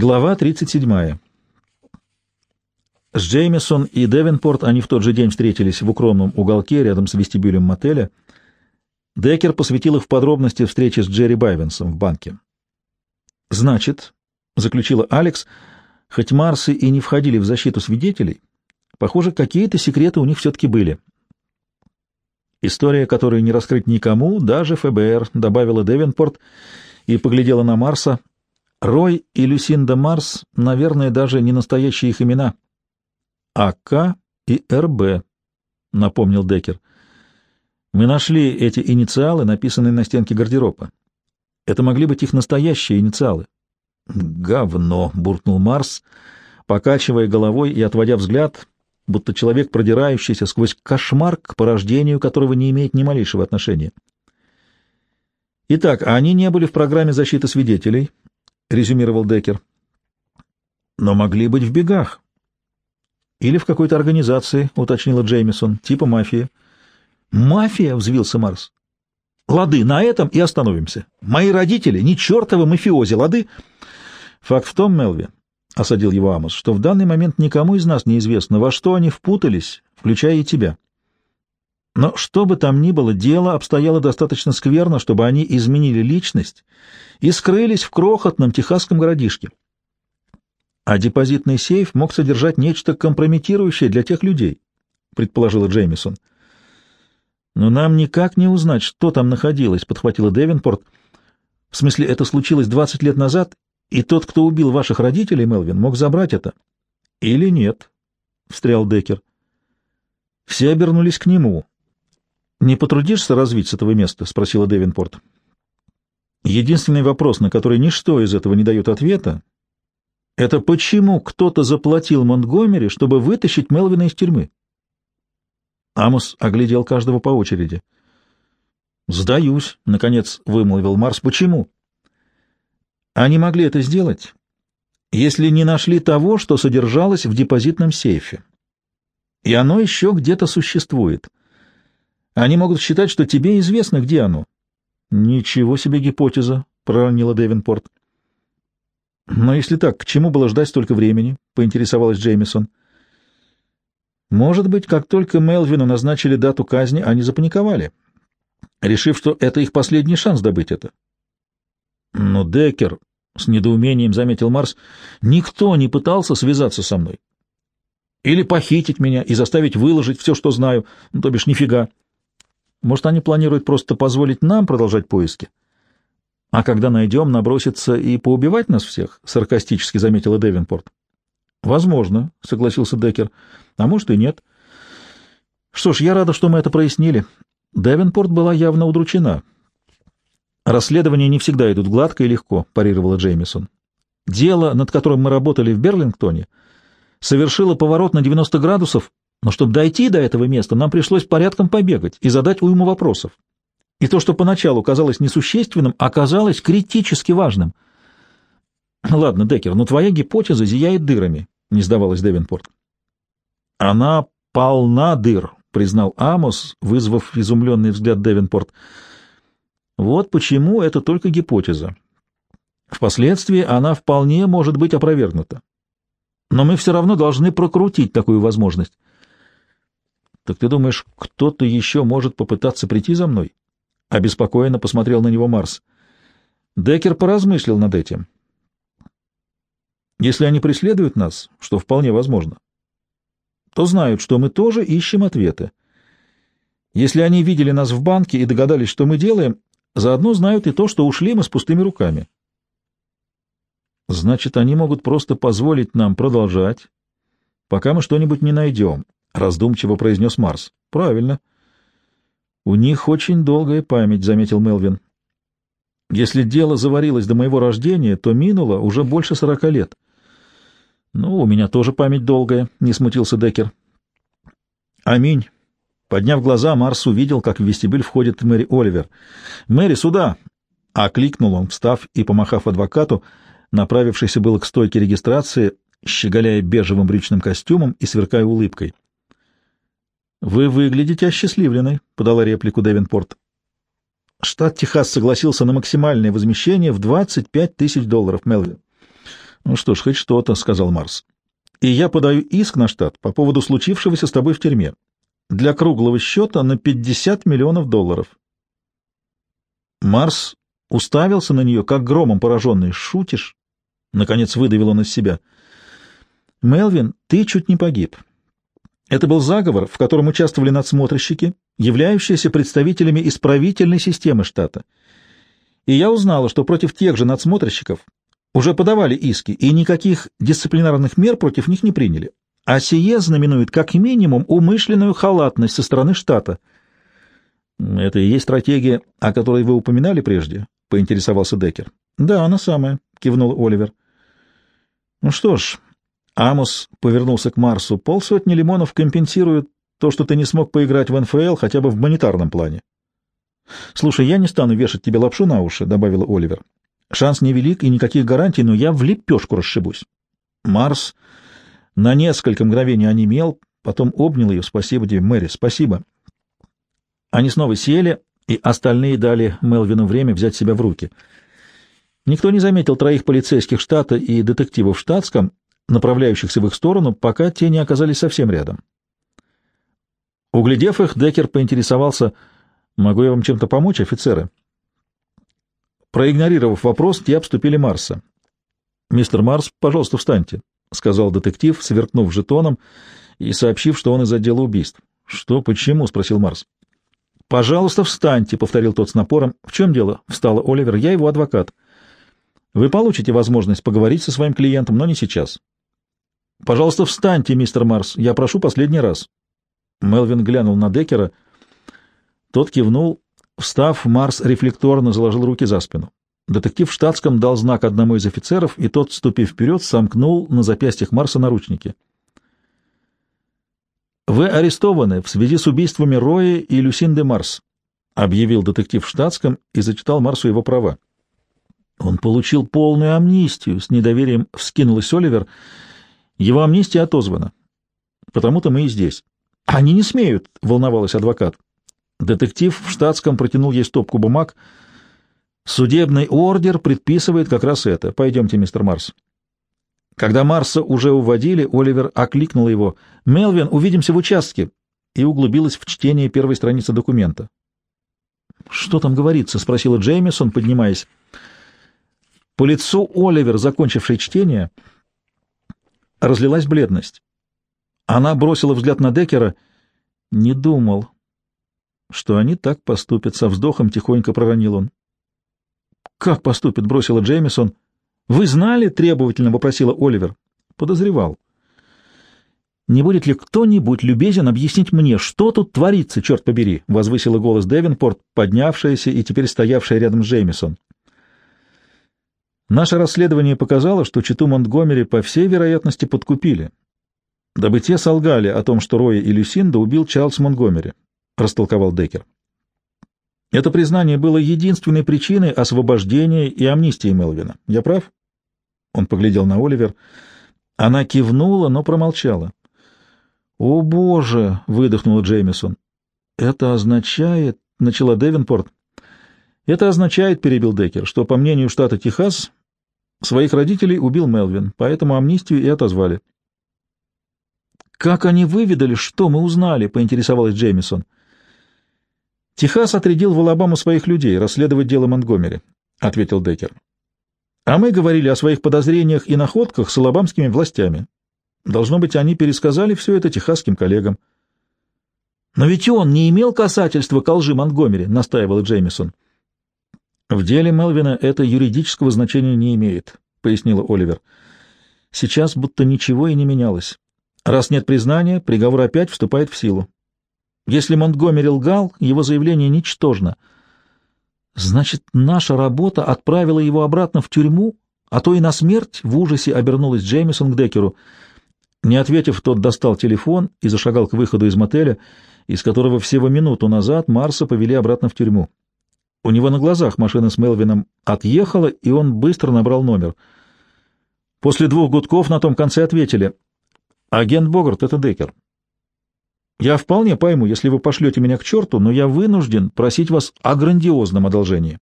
Глава 37. С Джеймисон и Девенпорт они в тот же день встретились в укромном уголке рядом с вестибюлем мотеля. Деккер посвятил их в подробности встречи с Джерри Байвенсом в банке. «Значит», — заключила Алекс, — «хоть Марсы и не входили в защиту свидетелей, похоже, какие-то секреты у них все-таки были». История, которую не раскрыть никому, даже ФБР, добавила Девенпорт и поглядела на Марса. Рой и Люсинда Марс, наверное, даже не настоящие их имена. АК и РБ, напомнил Декер. Мы нашли эти инициалы, написанные на стенке гардероба. Это могли быть их настоящие инициалы. Говно, буркнул Марс, покачивая головой и отводя взгляд, будто человек, продирающийся сквозь кошмар, к порождению которого не имеет ни малейшего отношения. Итак, они не были в программе защиты свидетелей, резюмировал Декер. Но могли быть в бегах. Или в какой-то организации, уточнила Джеймисон, типа мафия. Мафия, взвился Марс. Лады, на этом и остановимся. Мои родители не чертовы мафиози, лады. Факт в том, Мелви, — осадил его Амос, — что в данный момент никому из нас не известно, во что они впутались, включая и тебя. Но что бы там ни было, дело обстояло достаточно скверно, чтобы они изменили личность и скрылись в крохотном техасском городишке. А депозитный сейф мог содержать нечто компрометирующее для тех людей, предположила Джеймисон. Но нам никак не узнать, что там находилось, подхватила Девинпорт. В смысле, это случилось двадцать лет назад, и тот, кто убил ваших родителей, Мелвин, мог забрать это. Или нет? встрял Декер. Все обернулись к нему. Не потрудишься развить с этого места? спросила Девинпорт. Единственный вопрос, на который ничто из этого не дает ответа, это почему кто-то заплатил Монтгомери, чтобы вытащить Мелвина из тюрьмы? Амос оглядел каждого по очереди. «Сдаюсь», — наконец вымолвил Марс. «Почему?» «Они могли это сделать, если не нашли того, что содержалось в депозитном сейфе. И оно еще где-то существует. Они могут считать, что тебе известно, где оно». «Ничего себе гипотеза», — проронила Девинпорт. «Но если так, к чему было ждать столько времени?» — поинтересовалась Джеймисон. «Может быть, как только Мелвину назначили дату казни, они запаниковали, решив, что это их последний шанс добыть это». «Но Деккер», — с недоумением заметил Марс, — «никто не пытался связаться со мной. Или похитить меня и заставить выложить все, что знаю, ну, то бишь нифига. Может, они планируют просто позволить нам продолжать поиски?» — А когда найдем, наброситься и поубивать нас всех? — саркастически заметила Девинпорт. — Возможно, — согласился Деккер. — А может и нет. — Что ж, я рада, что мы это прояснили. Девинпорт была явно удручена. — Расследования не всегда идут гладко и легко, — парировала Джеймисон. — Дело, над которым мы работали в Берлингтоне, совершило поворот на 90 градусов, но чтобы дойти до этого места, нам пришлось порядком побегать и задать уйму вопросов. И то, что поначалу казалось несущественным, оказалось критически важным. «Ладно, Деккер, но твоя гипотеза зияет дырами», — не сдавалась Девинпорт. «Она полна дыр», — признал Амос, вызвав изумленный взгляд Девинпорт. «Вот почему это только гипотеза. Впоследствии она вполне может быть опровергнута. Но мы все равно должны прокрутить такую возможность». «Так ты думаешь, кто-то еще может попытаться прийти за мной?» — обеспокоенно посмотрел на него Марс. Деккер поразмыслил над этим. «Если они преследуют нас, что вполне возможно, то знают, что мы тоже ищем ответы. Если они видели нас в банке и догадались, что мы делаем, заодно знают и то, что ушли мы с пустыми руками. Значит, они могут просто позволить нам продолжать, пока мы что-нибудь не найдем», — раздумчиво произнес Марс. «Правильно». «У них очень долгая память», — заметил Мелвин. «Если дело заварилось до моего рождения, то минуло уже больше сорока лет». «Ну, у меня тоже память долгая», — не смутился Деккер. «Аминь». Подняв глаза, Марс увидел, как в вестибюль входит Мэри Оливер. «Мэри, сюда!» — окликнул он, встав и помахав адвокату, направившийся было к стойке регистрации, щеголяя бежевым брючным костюмом и сверкая улыбкой. «Вы выглядите осчастливленной», — подала реплику Девинпорт. Штат Техас согласился на максимальное возмещение в 25 тысяч долларов, Мелвин. Ну что ж, хоть что-то, — сказал Марс. И я подаю иск на штат по поводу случившегося с тобой в тюрьме. Для круглого счета на 50 миллионов долларов. Марс уставился на нее, как громом пораженный. «Шутишь?» — наконец выдавил он из себя. «Мелвин, ты чуть не погиб. Это был заговор, в котором участвовали надсмотрщики, являющиеся представителями исправительной системы штата. И я узнала, что против тех же надсмотрщиков уже подавали иски, и никаких дисциплинарных мер против них не приняли. А сие знаменует как минимум умышленную халатность со стороны штата. «Это и есть стратегия, о которой вы упоминали прежде?» — поинтересовался Деккер. «Да, она самая», — кивнул Оливер. «Ну что ж, Амос повернулся к Марсу. Полсотни лимонов компенсируют то, что ты не смог поиграть в НФЛ хотя бы в монетарном плане. «Слушай, я не стану вешать тебе лапшу на уши», — добавила Оливер. «Шанс невелик и никаких гарантий, но я в лепешку расшибусь». Марс на несколько мгновений онемел, потом обнял ее. «Спасибо тебе, Мэри, спасибо». Они снова сели, и остальные дали Мелвину время взять себя в руки. Никто не заметил троих полицейских штата и детективов штатском, направляющихся в их сторону, пока те не оказались совсем рядом. Углядев их, Деккер поинтересовался, «Могу я вам чем-то помочь, офицеры?» Проигнорировав вопрос, те обступили Марса. «Мистер Марс, пожалуйста, встаньте», — сказал детектив, сверкнув жетоном и сообщив, что он из отдела убийств. «Что, почему?» — спросил Марс. «Пожалуйста, встаньте», — повторил тот с напором. «В чем дело?» — встала Оливер. «Я его адвокат. Вы получите возможность поговорить со своим клиентом, но не сейчас. Пожалуйста, встаньте, мистер Марс. Я прошу последний раз. Мелвин глянул на Деккера. Тот кивнул. Встав, Марс рефлекторно заложил руки за спину. Детектив в штатском дал знак одному из офицеров, и тот, ступив вперед, сомкнул на запястьях Марса наручники. «Вы арестованы в связи с убийствами Роя и Люсинды Марс», — объявил детектив в штатском и зачитал Марсу его права. «Он получил полную амнистию», — с недоверием вскинулась Оливер, — его амнистия отозвана. Потому-то мы и здесь. Они не смеют, — волновалась адвокат. Детектив в штатском протянул ей стопку бумаг. Судебный ордер предписывает как раз это. Пойдемте, мистер Марс. Когда Марса уже уводили, Оливер окликнул его. «Мелвин, увидимся в участке!» и углубилась в чтение первой страницы документа. «Что там говорится?» — спросила Джеймисон, поднимаясь. По лицу Оливер, закончившей чтение, — разлилась бледность. Она бросила взгляд на Деккера. Не думал, что они так поступят. Со вздохом тихонько проронил он. «Как поступит?» — бросила Джеймисон. «Вы знали?» — требовательно вопросила Оливер. «Подозревал». «Не будет ли кто-нибудь любезен объяснить мне, что тут творится, черт побери?» — возвысила голос Девинпорт, поднявшаяся и теперь стоявшая рядом с Джеймисон. Наше расследование показало, что Читу Монтгомери по всей вероятности подкупили, дабы те солгали о том, что Роя и Люсинда убил Чарльз Монтгомери, — растолковал Деккер. Это признание было единственной причиной освобождения и амнистии Мелвина. Я прав? Он поглядел на Оливер. Она кивнула, но промолчала. «О, Боже!» — выдохнула Джеймисон. «Это означает...» — начала Девинпорт. «Это означает, — перебил Деккер, — что, по мнению штата Техас, Своих родителей убил Мелвин, поэтому амнистию и отозвали. «Как они выведали, что мы узнали?» — поинтересовалась Джеймисон. «Техас отрядил в Алабаму своих людей расследовать дело Монтгомери», — ответил Деккер. «А мы говорили о своих подозрениях и находках с алабамскими властями. Должно быть, они пересказали все это техасским коллегам». «Но ведь он не имел касательства к лжи Монтгомери», — настаивала Джеймисон. В деле Мелвина это юридического значения не имеет, пояснила Оливер. Сейчас будто ничего и не менялось. Раз нет признания, приговор опять вступает в силу. Если Монтгомери лгал, его заявление ничтожно. Значит, наша работа отправила его обратно в тюрьму, а то и на смерть, в ужасе обернулась Джеймисон к Деккеру. Не ответив, тот достал телефон и зашагал к выходу из мотеля, из которого всего минуту назад Марса повели обратно в тюрьму. У него на глазах машина с Мелвином отъехала, и он быстро набрал номер. После двух гудков на том конце ответили. «Агент Богарт, это Деккер. Я вполне пойму, если вы пошлете меня к черту, но я вынужден просить вас о грандиозном одолжении».